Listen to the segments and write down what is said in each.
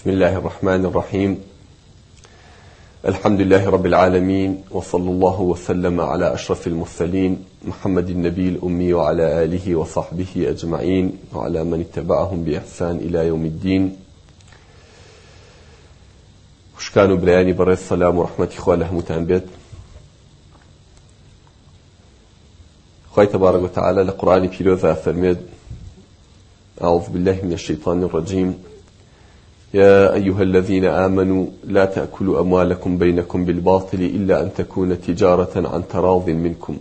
بسم الله الرحمن الرحيم الحمد لله رب العالمين وصلى الله وسلم على أشرف المرسلين محمد النبي الأمي وعلى آله وصحبه أجمعين وعلى من اتبعهم بإحسان إلى يوم الدين وشكانوا برياني بري السلام ورحمة إخوة لهم تنبيت خوي تبارك وتعالى لقرآن كيلوذا فرميد أعوذ بالله من الشيطان الرجيم يا أيها الذين آمنوا لا تأكلوا أموالكم بينكم بالباطل إلا أن تكون تجارة عن تراض منكم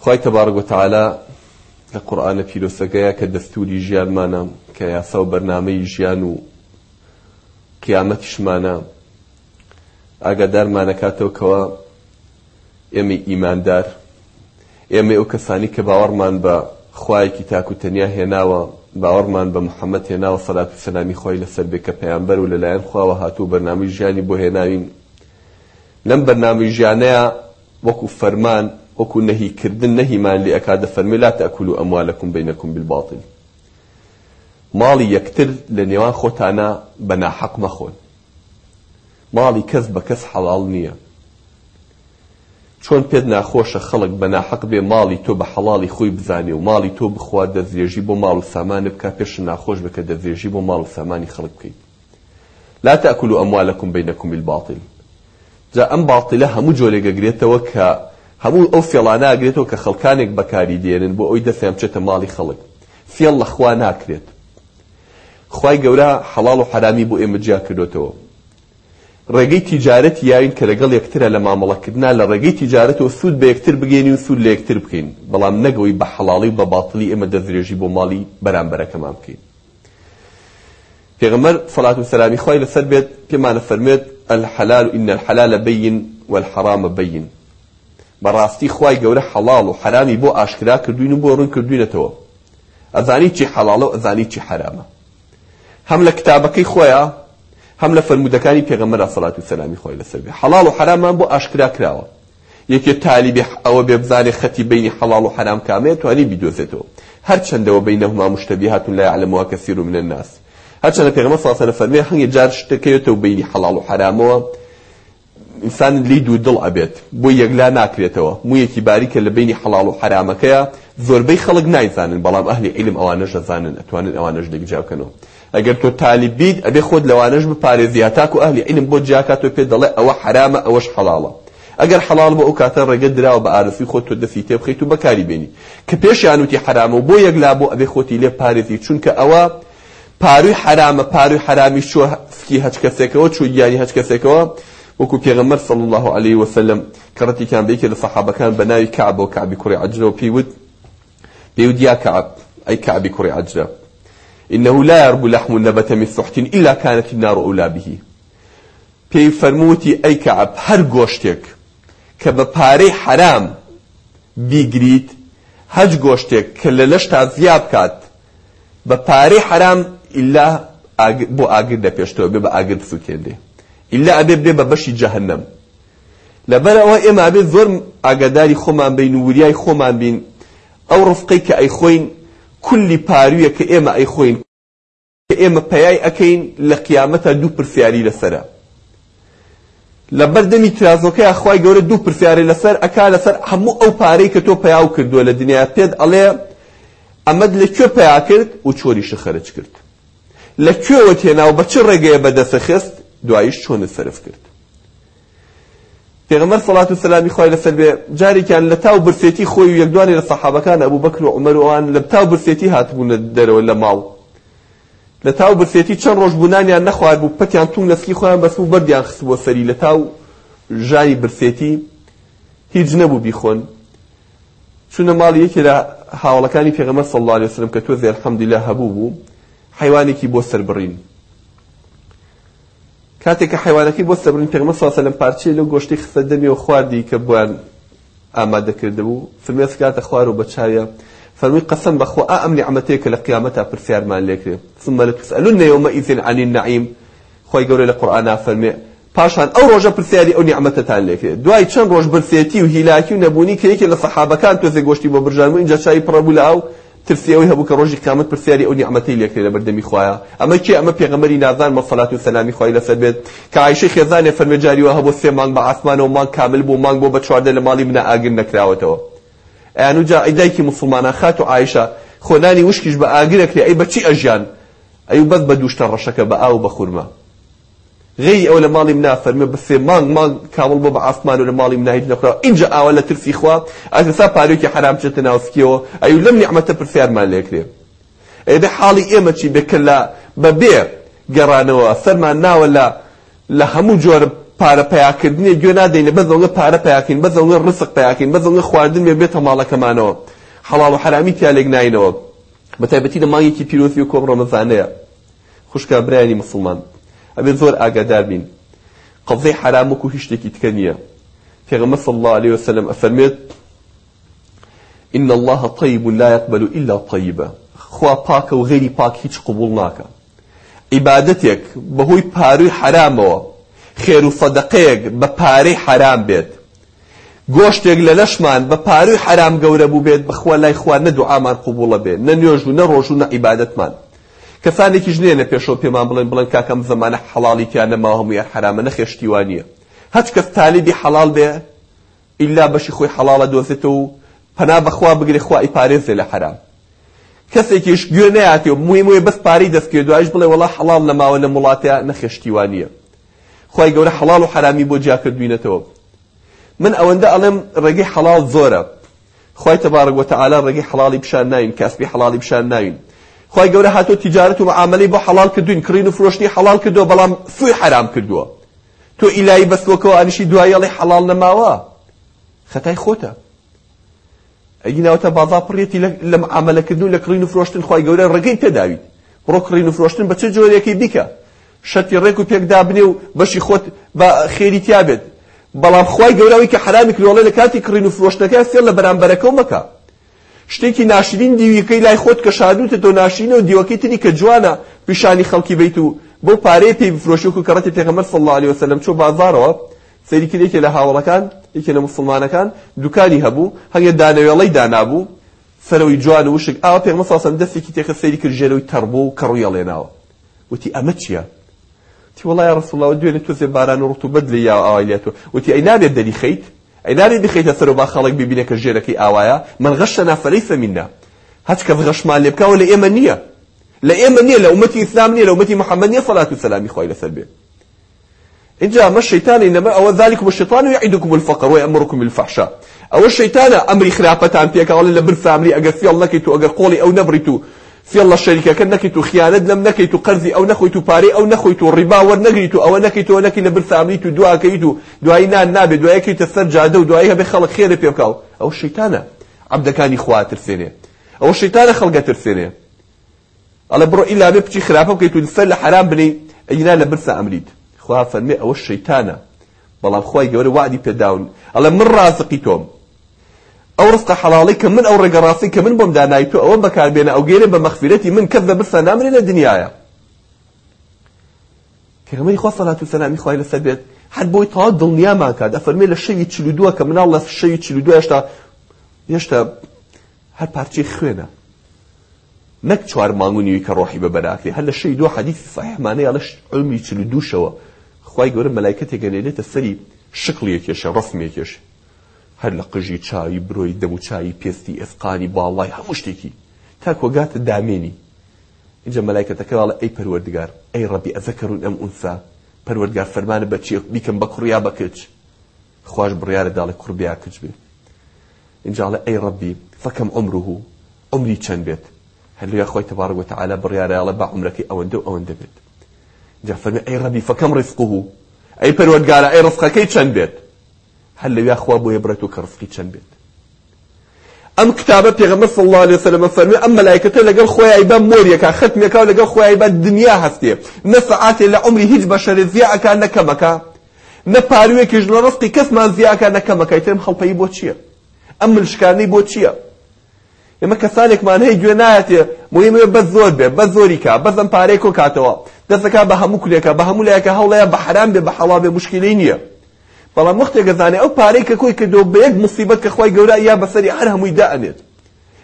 خواهي تبارك وتعالى لقرآن في لسقيا كدستوري جيان مانا كياسا وبرنامج جيانو قيامتش مانا ئاگادار مانەکاتەوە کەوە ئێمە ئیماندار ئێمە ئەو کەسانی کە باوەڕمان بە خوایەکی تاکوتەنیا هێناوە باوەڕمان بە محەممەد هێناوە سەلات و سەلامی خۆی لەسەر بێ کە پەیانبەر و لەلایەن خواوە هاتوو بەرنامی ژیانی بۆ هێناوین لەم بەرنامی ژیانەیە وەکو فەرمان وەکو نەهیکردن نەهیمان لێ ئەکادە فەرمی لا تەکول و ئەموالەکم بینەکم بالباطل ماڵی یەکتر لە نێوان خۆتانە بەناحەق مەخۆن ماڵی کەس بە کەس حەڵاڵ نییە چۆن پێت ناخۆشە خەڵک بە ناحەق بێ ماڵی تۆ بە حەڵی خۆی بزانێ و ماڵی تۆ بخوا دەزێژی بۆ ماڵ و سامان بکە پێش ناخۆش بکە دەزێژی بۆ ماڵ و سامانی خەڵک بکەیت لا تاکل و ئەموالەکم بینەکم الباطل جا ئەم باڵتیلە هەموو جۆلێگەگرێتەوە کە هەموو ئەو فێڵاناگرێتەوە کە خەڵکانێک بەکاری دێنن بۆ ئەوی دەسەیان بچێتە ماڵی خەڵک فێڵ لەخوا ناکرێت خی گەورە حەڵال و حرامی بۆ ئێمە جیا کردوتەوە ڕێگەی تیجارەتی یاوین کە لەگەڵ یەکترە لە مامەڵەکردنا لە ڕێگەی تیجارەتەوە سوود بە یەکتر بگەینی و سوود لە یەکتر بکەین بەڵام نەگەوەی بە حەڵاڵی بە باتڵی ئێمە دەدرێژی بۆ ماڵی بەرامبەرەکەمان بکەین پێغەمبەر سەڵات و سەلامی خی لەسەر بێت پێمانە فەرمێت الحەلال ئین الحەلالە بەین والحەرامە بەین بەڕاستی خوای گەورە حەڵاڵ و حەرامی بۆ ئاشکرا کردوین و بۆ ڕوون کردوینەتەوە ئەزانی چی حەڵاڵە و ئەزانی چی حەرامە هەم لە کتابەکەی خۆیە هەم لە فرمودەکانی پێغەمەرا سەڵات و سەلامی خۆی لەسەر بێ حەڵاڵ و حەرامان بۆ ئاشکرا کراوە یەکێ تالیبی ئەوە بێ بزانێ خەتی بینی حەڵاڵ و حەرام کامەیە توانی بیدۆزێتەوە هەر چەندەوە بینەهما مشتەبیهاتون لا یعلموها کەسیر من الناس هەرچەندە پێغەمبەر صلی الله علیه و سلم فەرمێ هەنگی جار شتەکەیتەوە بینی حەڵاڵ و حەرامەوە ئینسان لی دوو دڵ ئەبێت بۆ یەکلا ناکرێتەوە مویەکی باریکە لە بینی حەڵاڵ و حرامەکەیە زۆربەی خەڵک نایزانن بەڵام ئەهلی علم ئەوانەش دەزانن ئەتوانن ئەوانەش دەگوجاکەنەوە ئەگەر تۆ تالیبیت ئەبێ خۆت لەوانەش بپارێزی تاکو ئەهلی علم بۆ جیاکاتۆ پێ دەڵێ ئەوە حرامە ئەوەش حەڵاڵە ئەگەر حەڵال بە ئەو کاتە ڕێگە دراوە بە ئارسی خۆت تۆ دەستی تێ بخیت و بەکاری بێنی کە پێش یانوتی حرامە و بۆ یەکلا بۆ ئەبێ خۆتی لێ پارێزی چونکە ئەوە پاروی حرامە پاروی حرامی چۆ سکی هەچ کەسێکەوە چوو گیانی هەچ کەسێکەوە وەکو پێغەمبەر صلی الله عليه وسلم کەڕەتێکیان بەیەکێ لە سەحابەکان بە ناوی کعب و کعبی کوڕی عەجرەوە پێیوت پێیوت یا کعب ئەی کعبی کوڕی عەجرە إنه لا يربو لحم النبت من سحت إلا كانت النار أولى به پێی فەرموتی ئەی کەعب هەر گۆشتێک کە بە پارەی حرام بیگریت هەج گۆشتێک کە لە لەشتا زیا بکات بە پارەی حرام ئللا بۆ ئاگر دەپێشتەوە بێ بە ئاگر سووتێندێ ئللا ئەبێ بێ بە بەشی جەهنم لەبەرەوە ئێمە ئەبێ زۆر ئاگاداری خۆمان بین وریای خۆمان بین ئەو ڕفقەی کە ئەیخۆین کولی پارویە کە ئێمە ئەیخۆین کە ئێمە پەیای ئەەکەین لە قیامەتە دوو پرسیاری لەسرە لە بەردەمی ترازۆکەی ئەخوای گەورە دوو پرسیاری لەسەر ئەکا لەسەر هەموو ئەو پارەی کە تۆ پەیاو کردووە لە دنیا پێت ئەڵێ ئەمەد لە کوێ پیا کرد و چۆریشە خەرج کرد لە کوێوە تێناو بە چ ڕێگەیە بەدەسەخست دواییش چۆنت سەرف کرد پێغمبەر سەڵات و سەلامی خۆی لەسەر بێ جارێکیان لە تاو برسێتی خۆی و یەکدوانی لە سەحابەکان ئەبوو بەکر و عومەر و ئەوان لە تاو برسێتی هاتبوونە دەرەوە لە ماڵ لە تاو برسێتی چەند ڕۆژ بوونانیان نەخوار بوو پەتیان تون لەسکی خۆیان بەسوو بەردیان خست بۆ سەری لە تاو ژانی برسێتی هیچ نەبوو بیخۆن چونە ماڵ یەکێ لە هاوڵەکانی پێغەمبەر سەڵ الله عليه وسلم کە تۆ زێرحەمدیلا هەبوو بوو حیوانێکی بۆ سەر بڕین کاتێککە حیوانەکەی بۆ سەبرن پێمە ساسە لەم پارچی لە گۆشتی خستە دەمی و خواردی کە بوان ئامادەکردبوو فرمێس کاتە خوار و بەچاوە فەرمی قەسم بەخوا ئەم نیعمەتەیە کە لە قیامەتا پرسیارمان لێکرێ ثم لتسألن يومئذ عن النعيم خۆی گەورە لە قورآنا فەرمێ پاشان ئەو ڕۆژە پرسیاری ئەو نیعممەتتان لێکرێت دوای چەند ڕۆژ برسێتی و هیلاکی و نەبوونی کەیەکی لە سەحابەکان تۆزێ گۆشتی بۆ برژان و اینجا چای پڕەبوو لە ئەو ترسی ئەوەی هەبوو کە ڕۆژی قیامەت پرسیاری ئەو نیعمەتەی لێکرێ لە بەردەمی خۆیە ئەمە کی ئەمە پێغەمبەری نازان مەفەلات و سەلامی خۆی لەسەر بێت کە عایشەی خێزانێ فەرمێجاری وە هەبوو سێ مانگ بە ئاسمانەوە مانگ کامل بوو مانگ بۆ بە چواردە لە ماڵی منە ئاگر نەکراوەتەوە ئەیانوجا ئەی دایکی مسلمانە خات و عایشە خۆنانی وشکیش بە ئاگرەکرێ ئەی بەچی ئەژیان ئەی بەس بە دووشتە ڕەشەکە بە ئاو بە خورمە غي او لمالي منا فرمي بس مانغ مانغ كامل بو بعثمان ولا مالي منا هيج نقرا انجا اول ترسي اخوا اساسا باريوكي حرام جتنا وسكيو اي لم نعمت برفير ما ليكري اذا حالي ايما شي بكلا ببيع قرانوا فرما نا ولا لهمو جور پارە پیاکردنی گوێ نادەینە بەزەوە پارە پیاکەین بەزەوە ڕسق پیاکەین بەزەوە خواردن بێ بێتە ماڵەکەمانەوە حەڵاڵ و حرامی تیا لێک ناینەوە بەتایبەتی لە مانگێکی پیرۆسی و کۆم ڕۆمەزانەیە خوشکە برایانی مسلمان ئەبێت زۆر ئاگادار بین قەڵزەی حرام وەکو هیچ شتێکی تکە نییە پێغەمبەر صلی الله عليه وسلم ئەفەرمێت إن الله طيب لا يقبل إلا طيبا خوا پاکە و غێری پاک هیچ قبول ناکە عیبادەتێک بەهۆی پاروی حرامەوە خێر و فەدەقەیەک بە پارەی حرام بێت گۆشتێک لە لەشمان بە پاروی حرام گەورە بوو بێت بەخوا لای خوا نە دوعامان قوبوڵە بێت نە نوێژ و نە ڕۆژ و نە عیبادەتمان کەسانێکی ژنێنە پێشەوە پێمان بڵێن بڵێن کاکەم زمانە حەڵاڵیکیانە ماهەمویان حرامە نەخێشتیوانیە هەچ کەس تالیبی حەڵال بێ ئیلا بەشی خۆی حەڵاڵە دۆزێتەوە و پەنا بەخوا بگرێ خوا ئیپارێزێ لە حرام کەسێکیش گوێ نەیاتێ و موی موی بەس پارەی دەستکرد دوایش بڵێ وڵا حەڵال لە ماوە لە مڵاتەیە نەخێشتیوانیە خی گەورە حەڵال و حرامی بۆ جیاکردوینەتەوە من ئەوەندە ئەڵێم ڕێگەی حەڵال زۆرە خی تەبارەگوتە ئالا ڕێگەی حەڵی پیشان ناوین کەسبی حەڵی پیشان ناوین خی گەورە هاتۆ تیجارت و معاملی بۆ حەڵال کردوین کڕین و فرۆشتنی حەڵال کردو بەڵام سوی حرام کردووە تۆ ئیلایی بەستەوەکەەوە ئەنیشی دوایەڵی حەڵال نەماوە خەتای خۆتە ئەگیناوەتە بازا پڕێتی لە معاملەکردن لە کڕین و فرۆشتن خی گەورە ڕگەی تێداویت بڕۆ کڕین و فرۆشتن بە چه جۆرێکی بیکە شەتی ڕێک و پێکدابنێ و بەشی خۆت بە خێری تیابێت بەڵام خی گەورەوەی کە حرامی کردوڵێ لە کاتی کڕین و فرۆشتەکە سێر لە بەرامبەرەکەو مەکە شتێکی ناشرین دیویەکەی لای خۆت کە شادوتە تۆ ناشرینە و دیوەکەی تری کە جوانە پیشانی خەڵکی بیت و بۆ پارەی پێی بفرۆشی وکو کەڕەتی پێغەمبەر صلی الله علیه وسلم چۆ بازارەوە سەیری کرد یەکێ لە هاوڵەکان یەکێ لە مسلمانەکان دوکانی هەبوو هەنگە دانەوێڵەی دانابوو سەرەوەی جوان و وشک ئاوا پێغەمبەر صلی الله علیه وسلم دەستێکی تێکە سەیری کرد ژێرەوەی تەڕبوو و کەڕووی هەڵێناوە وتی ئەمە چییە تی وەڵای ڕسوڵڵاوە دوێنێ تۆزێ باران و ڕوتوبەت لێ یا ئاوای لێتەوە وتی ئەی نابێت دەریخەیت ئەی ناری بخیتە سەر و با خەڵک ببینە کە ژێرەکەی ئاوایە من غەشتەنا فەلەیسە منا هەچ کە غەشمان لێ بکەوە لە ئێمە نییە لە ئێمە نییە لە ئومەتی ئیسلام نییە لە ئومەتی محەممەد نیە فەڵات و سەلامی خۆی لەسەر بێت اینجا ما الشيطان انما او ذلكم الشيطان يعدكم الفقر ويامركم بالفحشاء او الشيطان امر خلافتان بيك قال لبر فامري اگر في الله كيتو اگر قولي او نبرتو في الله الشركة كان نكيت خيانة لم نكيت قرضي أو نخويت باري أو نخويت ربا ورنقيت أو نكيت ونكي لبر ثامنيت دعاء كيتو دعاء نان نابي دعاء كيت الثرجة دو دعاء بخلق خير بيبكاو أو الشيطانة عبد كان إخوات ترسيني أو الشيطانة خلقة ترسيني على برو إلا ببتي خرافة كيتو لسل حرام بني أينا لبر ثامنيت خوافا مي أو الشيطانة بەڵام خۆی گەورە وعدی پێداون ئەڵە من ڕازقی تۆم ئەو ڕستە حەڵاڵی کە من ئەو ڕێگەڕاستی کە من بۆم دانای تو ئەوە بەکاربێنە ئەو گێرە بە مەخفیرەتی من کەس بە برسە نامرێنە دنیاە پێغەمبەری خوا سەلات و سەلامی خوای لەسەر بێت هەر بۆی تەوا دڵنیامان کات ئەفەرمێ لە شەوی چلودووە کە مناڵ لە شەوی چلودووە هێشتا هێشتا هەر پارچەی خوێنە نەک چوار مانگونیوی کە ڕۆحی بە بەراکێ هەر لە شەوی دو حەدیثی صحیحمانەیە لەش عمری چلودوشەوە خوای گەورە مەلایکەتێک گەنێنێتە سەری شکڵیەکێشە ڕەسمێکێشە هەر لە قژی چاوی برۆی دەبوچوی پێستی ئەسقالی باڵای هەموو شتێکی تاکۆگاتە دامێنی اینجا مەلایکەتەکەواڵە ئەی پەروەردگار ئەی ڕەبی ئەزەکەون ئەم ئونسا پەروەردگار فەرمانە بەچی بیکەم بە کوڕیا بەکچ خوش بڕیاە داڵی کوڕبیا کچ بێ اینجاڵە ئەی ڕەبی فەکەم ئەمره ئەمری چەند بێت هەلویا خۆی تەبارگوتە عالە بڕیاەیەڵە با عمرەکەی ئەوەندە و ئەوەندە بێت جا فەرمی ئەی ڕەبی فەکەم ڕیسقه ئەی پەروەردگارە ئەی ڕفقەکەی چەند بێت هەر لەویا خوا بۆ یەبرێت و کە ڕزقی چەند بێت ئەم کتابە پێغەمبەر صلی الله علیه وسلم فەرمی ئەم مەلایکەتە لەگەڵ خۆیان بە مۆریەکە ختمێکا و لەگەڵ خۆیان بە دنیا هەستێ نە سەعاتێ لە عمری هیچ بەشەرێ زیاکە نەکەمەکە نە پاروێکیش لە ڕزقی کەسمان زیاکە نەکەمەکە تێم خەڵپەی بۆ چییە ئەم ملشکانەی بۆ چییە ئێمە کەسانێکمان هەیە گوێ نایەتێ مهمێ بە زۆر بێ بە زۆریکە بەزم پارێک و کاتەوە دەستەکە بە هەموو کولێکە بە هەموو لایەکە هەوڵەیە بە حرام بێ بە حەڵا بێ مشکلەی نییە بەڵام وەختێک دەزانێت ئەو پارەی کە کۆی کردەوە بە یەک مصیبەت کە خۆی گەورە یا بەسەری هەر هەمووی دائەنێت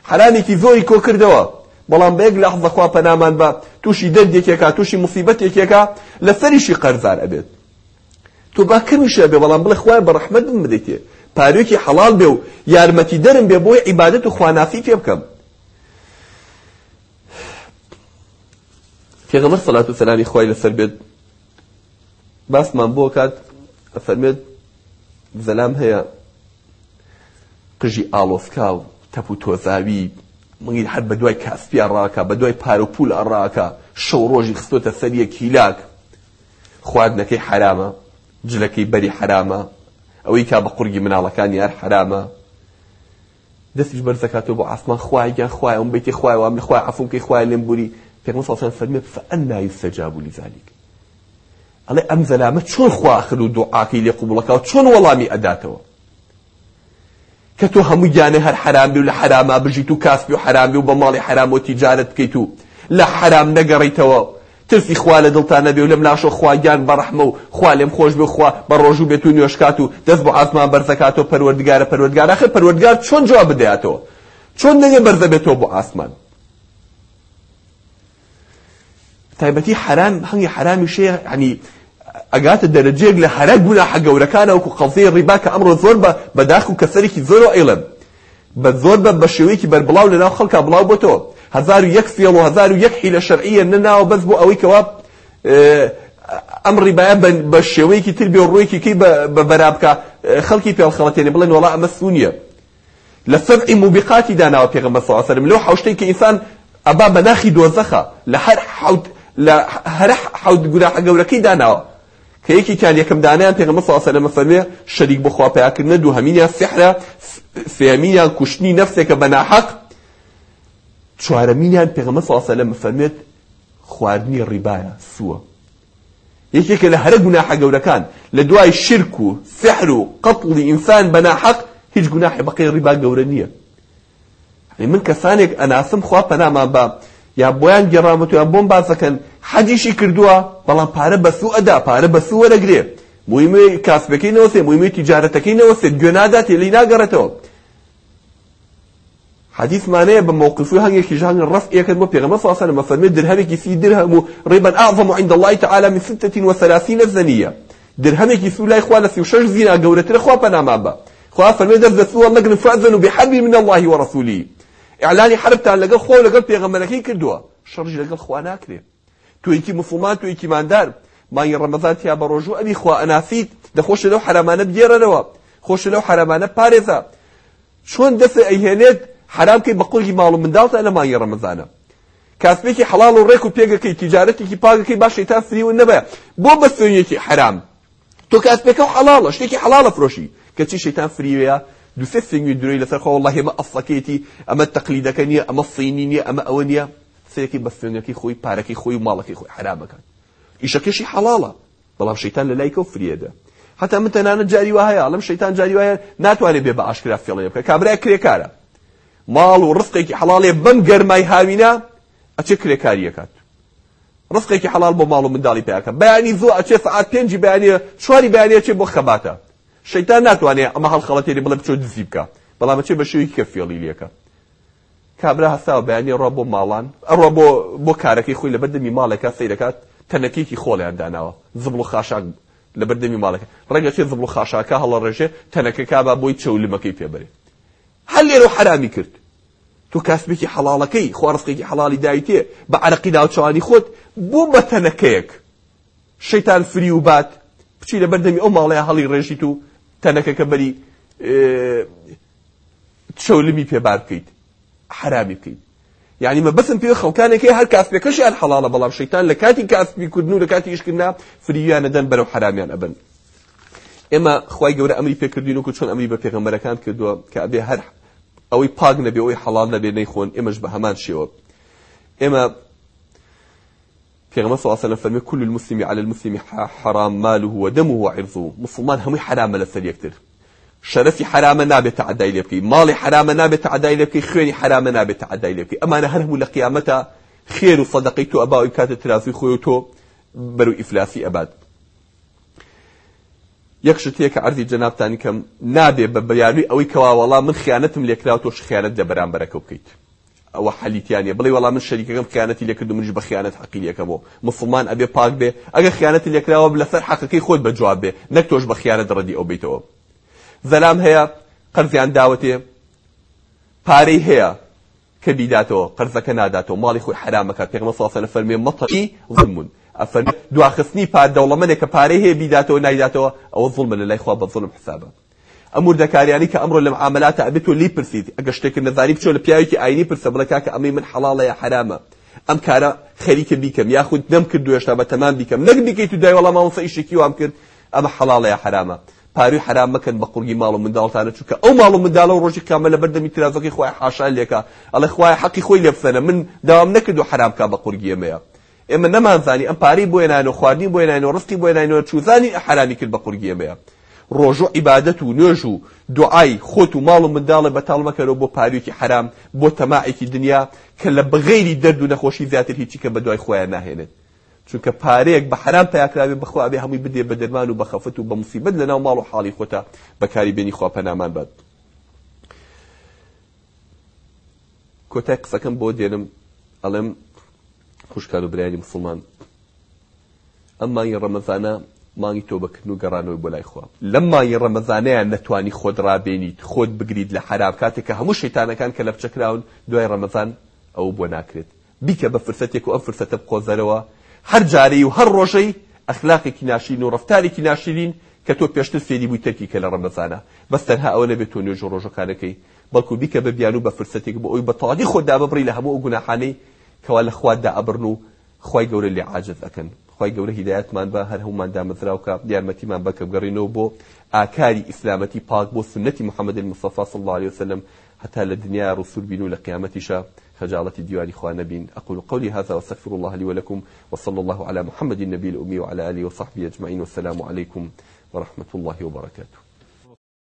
حرامێکی زۆری کۆ کردەوە بەڵام بە یەک لەحظە خوا پەنامان بە تووشی دەردێکێکا تووشی مصیبەتێکێکا لە سەریشی قەرزار ئەبێت تۆ با کەمیشە بێ بەڵام بڵێ خوای بە ڕەحمەت بم بدەیتێ پارێکی حەڵال بێ و یارمەتی دەرم بێ بۆی عیبادەت و خوانافی پێ بکەم پێغەمبەر سەلات و سەلامی خوای لەسەر بێت باسمان بۆ کات ئەفەرمێت زەلام هەیە قژی ئالۆفکا و تەپ و تۆزاوی مگیر هەر بە دوای کاسپیا ڕاکە بە دوای پار و پول ئەڕاکە شەو ڕۆژی خستۆتە سەریە کیلاک خواردنەکەی حرامە جلەکەی بەری حرامە ئەوەی کا بە قورگی مناڵەکانی یار حرامە دەستیش بەرزەکاتەوە بۆ ئاسمان خوایگە خوای ئەم بیتی خوای وامی خوای عفونکەی خوای لێم بوری پێغمە ساڵسان فەرمێ فەئەنا یستەجابو لیذالیک ئەڵێ ئەم زەلامە چۆن خواخر و دوعاکەی لێ قوبڵەکەەوە چۆن وەڵامی ئەداتەوە کە تۆ هەموو گیانە هەر حرامی و لە حراما بژیت و کاسبی و حرامی و بە ماڵی حرام و تیجارت بکەیت و لە حرام نەگەڕیتەوە ترسی خوا لە دڵتانە بێ و لەم لاشۆ خوایان بەڕەحمە و خوا لێم خۆش بخوا بە ڕۆژوو بێت و نوێشکات و دەست بۆ ئاسمان بەرزەکاتەوە پەروەردگارە پەروەردگار ئەخر پەروەردگار چۆن جواب بدەیاتەوە چۆن نەگە بەرزە بێتەوە بۆ ئاسمان تایبەتی حرام هەنگی حرامی شەیە ینی ئەگاتە دەرەجێک لە هەرە گونا حەگەورەکانە وکو قەڵزەی ڕیبا کە ئەمڕۆ زۆر بە بەداخ و کەسەرێکی زۆر و ئێڵم بە زۆر بە بە شێوەیەکی بەربڵاو لەناو خەڵکا بڵاو بۆتەوە هزار و یەک فێڵ و هزار و یەک حیلە شەرعیە نەناوە بەس بۆ ئەوەی کەوا ئەم ڕیبایە بە شێوەیەکی تر بێ ڕوویکی کەی بە بەرابکە خەڵکی پێڵخەڵەتێنێ بڵێن وڵا ئەمە سونیە لە سەبعی موبقاتی داناوە پێغەمبەر صلی الله عليه وسلم لەو حوشتەی کە ئینسان ئەبا بە ناخی دۆزەخە لە هەر حوت لە هەر حوت گوناحە گەورەکەی داناوە کە یەکی کان یەکەم دانیان پێغمبەر صلی الله علیه و سلم فەرمێ شریک بخوا پیاکردن دوو هەمینیان سحرە سێمینیان کوشتنی نەفسێکە بە ناحەق چوارەمینیان پێغمبەر صلی الله علیه و سلم فەرمێت خواردنی ڕیبایە سووە یەکێکە لە هەرە گوناحە گەورەکان لە دوای شرک و سحر و قتڵی ئینسان بە ناحەق هیچ گوناحی بەقەی ڕیبا گەورە نییە من کەسانێک ئەناسم خوا پەنامان بە یا بۆیان گەڕامەتیان بۆم باسەکەن حەجیشی کردووە بەڵام پارە بە سوو ئەدا پارە بە سوو وەرەگرێ مویمی کاسبەکەی نەوەسێ مویمی تیجارەتەکەی نەوەسێت گوێناداتێ لی ناگەڕێتەوە حديث معناه بموقفه هنگ كجان الرفع يكتب بيغمبر صلى الله عليه وسلم فمن درهمك في درهم ربا أعظم عند الله تعالى من 36 زنية درهمك سو لا إخوانا سي وشش زينا قولة الإخوة بنامابا خواه فرمي درزة سوى الله فأذنوا بحبل من الله ورسوله ئیعلانی حربتان لەگە خۆ لەگەڵ پێغەمەرەکەی کردووە شەڕژ لەگەڵ خوا ناکرێ تویکی مسلمان تویکی ماندار مانگی ڕەمەزان یا بە ڕۆژوو ئەبی خوا ئەنافیت دەخۆش لەو حرامانە بگێڕنەوە خۆش لەو حرامانە پارێزە چۆن دەست ئەیهێنێت حرامکەی بە قوڵی ماڵ و منداڵتە لە مانگی ڕەمەزانە کاسبێکی حەڵال و ڕێک و پێگەکەی تیجارەتێکی پاگەکەی باشی تا فریون نەبە بۆ بەستێنیەکی حرام تۆ کاسبێکە و حەڵاڵە شتێکی حەڵاڵە فرۆشی کەچی شەیتان فریوەیە دو سێ سنگوی درۆی لەسەر خۆ وڵی ئێمە ئەسەکێتی ئەمە تەقلیدەکە نیە ئەمە سینی نیە ئەمە ئەوە نیە سەیەکی بە سوێنەکەی خۆی پارەکەی خۆی و ماڵەکەی خۆی حرامەکان ئیشەکەشی حەڵاڵە بەڵام شەیتان لە لایکە و فرێدە حتا من تەنانە جاری وهەیە ئەڵم شەیتان جاری وایە ناتوانێت بێ بە ئاشکرا فێڵێ بکە کابرای کرێکارە ماڵ و ڕستێکی حەڵاڵێ بم گەرمای هاوینە ئەچێ کرێکاریەکات ڕستێکی حەڵال بۆ ماڵ و منداڵی پیاکە بەیانی زۆ ئەچێ سعات پێنجی بەیانە چواری بەیانەیە چێ بۆ خەباتە شەیتان ناتوانێت ئەمە هەڵخەڵەتێری بڵێ بچۆ دزی بکە بەڵامە چێ بە شوی کە فێڵی لەکە کابرا هەساوە بەیانی ڕە بۆ ماڵان ئەڕە بۆ بۆ کارەکەی خۆی لە بەردەمی ماڵێکە سەیرەکات تەنەکێکی خۆڵیان داناوە زبڵ و خاشان لە بەردەمی ماڵەکە ڕەنگە چێ زبڵ و خاشاکە هەڵە ڕێژێ تەنەکە کابا بۆی چەولمەکەی پێبەرێ هەل لێرە حرامی کرد تو کاسبێکی حەڵاڵەکەی خوارزقێکی حەڵالی دایتێ بە عرەقی داوچوانی خۆت بۆ بە تەنەکەیەک شەیتان فری و بات بچی لە بەردەمی ئەو ماڵەیە هەڵی ڕێژیت و تەنەکە کە بەری شەولمی پێبار بکەیت حرامی بکەیت یعنی مە بەسم پێ خەڵکانێکی هەر کاسپێکەشیان حەڵاڵە بەڵام شەیتان لە کاتی کاسبیکردن و لە کاتی ئیشکردنا فریویانە دەن بەرەو حرامیان ئەبن ئێمە خی گەورە ئەمری پێکردین و چۆن ئەمری بە پێغەمبەرەکان کردووە کە ئەبێ هەر ئەوەی پاک نەبێ ئەوی حەڵال نەبێ نەیخۆن ئێمەش بە هەمان شێوە ئێمە پیغمبر صلی الله علیه و سلم كل المسلم على المسلم حرام ماله ودمه وعرضه مسلمان هم حرام لسر يكتر شرفي حرام نابه تعدای لبکی مالی حرام نابه تعدای لبکی خوێنی حرام نابه تعدای لبکی ئەمانە هەر هەموو لە قیامەتە خێر و صدقی تۆ ئەباوی کاتە ترافی خۆی و تۆ بەرەو ئیفلاسی ئەبات یەکشت هەیە کە عەرزی جەنابتانی کەم نابێ بە بەیانووی ئەوەی کەواوەڵا من خیانەتم لێکراوە تۆش خیانەت لە بەرامبەرەکە بکەیت ئەوە حەلیتیانە بڵێ وەڵام من شەریکەکەم خیانەتی لەکرد منش بە خیانەت حەقیلەکە بۆ مسلمان ئەبێ پاک بێ ئەگە خیانەتی لەکراوە لەسەر حەقەکەی خۆت بەجواب بێ نەک تۆش بە خیانەت ڕەدی ئەو بیتەوە زەلام هەیە قەرزیان داوەتێ پارەی هەیە کە بیداتەوە قەرزەکە ناداتەوە ماڵی خۆی حرامەکە پێغمە ساسە لە فەرمێ مەتەقی ظلمون ئەفەر دواخستنی پار دەوڵەمەنێک کە پارەی هەیە بیداتەوە نایداتەوە ئەوە ظلمە لە لای خوا بە ظلم حسابە ئەمور دەکاریانی کە ئەمڕۆ لەم عملاتە ئەبێت تۆ لی پرسیت ئەگە شتێکن نەزاری بچۆ لە پیاوێکی ئاینی پرسە بڵێ کاکە ئەمری من حەڵاڵە یا حرامە ئەم کارە خەریکە بیکەم یاخود نەمکردو هێشتا بە تەمان بیکەم نەک دیکەیت تو دای وەڵام ماوەسە ئیشێکی وام کرد ئەمە حەڵاڵە یا حرامە پاروی حرام مەکەن بە قوڕگی ماڵ و منداڵتانە چووکە ئەو ماڵ و منداڵە و ڕۆژی کامە لە بەردەمی ترازەکەی خۆی حاشا لێکە ئەڵێ خوای حەقی خۆی لێ بسەنە من داوام نەکرد و حرامکە بە قوڕگی ئەمەیە ئێمە نەمانزانی ئەم پارەی بۆێنان و خواردنی بۆێنان و ڕستی بۆێنانەوە چوزانی حرامی کرد بە قوڕگی ئەمەیە ڕۆژۆ عیبادەت و نوێژ و دوعای خۆت و ماڵ و منداڵە بەتاڵ مەکەرەوە بۆ پاروێکی حرام بۆ تەماعێکی دنیا کە لە بغیری دەرد و نەخۆشی زیاتر هیچی کە بە دوای خۆیان ناهێنێت چونکە پارەیەک بە حرام پیاکراوێ بخواابێ هەمووی بدێ بە دەرمان و بەخەفت و بە مسیبەت لەناو ماڵ و حاڵی خۆتا بەکاری بینی خوا پەنامان باد کۆتای قسەکەم بۆ دێنم ئەڵێم خوشکار و برایانی مسلمان ئەمانی ڕەمەزانە مانگی تۆبەکردن و گەڕانەوەی بۆ لای خۆ لەم مانگی ڕەمەزانەیان نەتوانی خۆت ڕابێنیت خۆت بگریت لە حرام کاتێک کە هەموو شەیتانەکان کە لە بچەکراون دوای ڕەمەزان ئەو بۆ ناکرێت بیکە بە فرسەتێک و ئەم فرسەتە بقۆزەرەوە هەر جارەی و هەر ڕۆژەی ئەخلاقێکی ناشین و ڕفتارێکی ناشرین کە تۆ پێشتر فێری بوویتەکی کە لە ڕەمەزانە بەستەرها ئەوە نەبێت تۆ نوێژ ڕۆژەکانەکەی بەڵکو بیکە بە بیان و بە فرسەتێک بۆ ئەوی بەتەوالی خۆدا ببڕی لە هەموو ئەو گوناحانەی کەوا لە خوادا ئەبرن و خی گەورە لێ عاجز ئەەکەن خی گەورە هیدایەتمان بە هەر هەمومان دامەزراوکە یارمەتیمان بەکەبگەڕینەوە بۆ ئاکاری ئیسلامەتی پاک بۆ سنەتی محەممەد مصفا صلی الله عليه وسلم حتى لدنيا رسول بينو لقيامتشا خجالة ديوان إخوانا بين أقول قولي هذا وأستغفر الله لي ولكم وصلى الله على محمد النبي الأمي وعلى آله وصحبه أجمعين والسلام عليكم ورحمة الله وبركاته